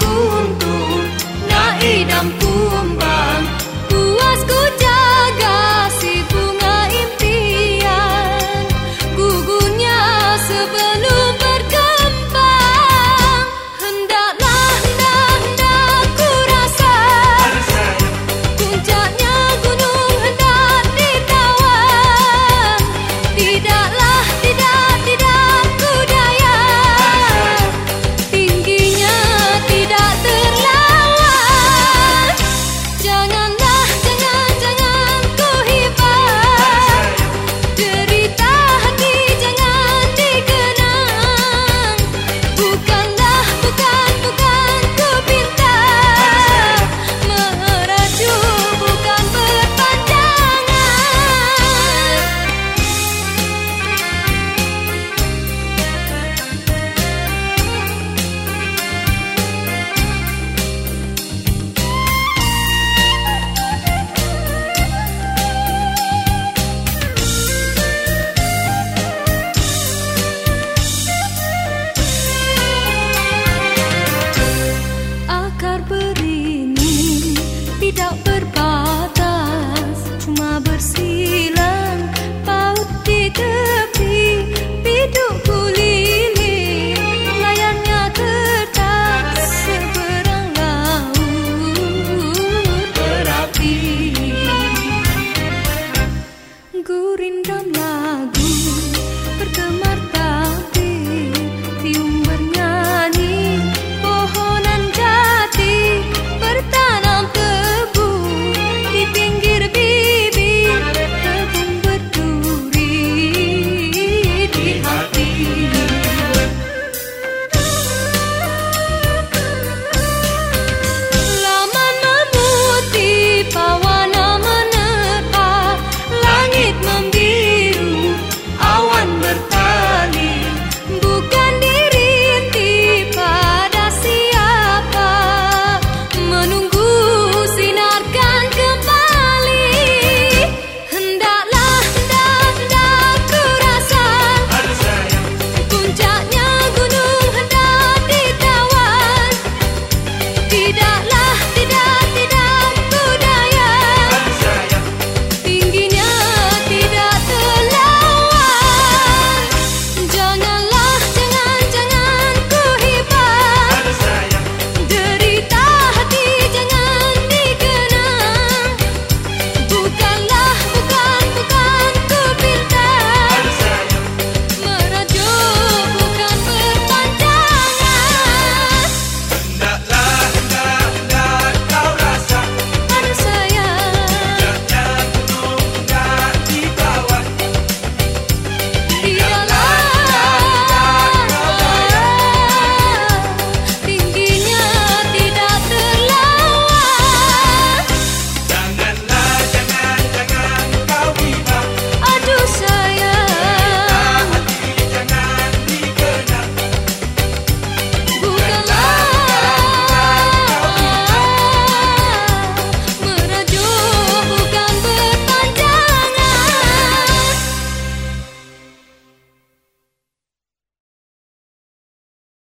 kun tu na idam ku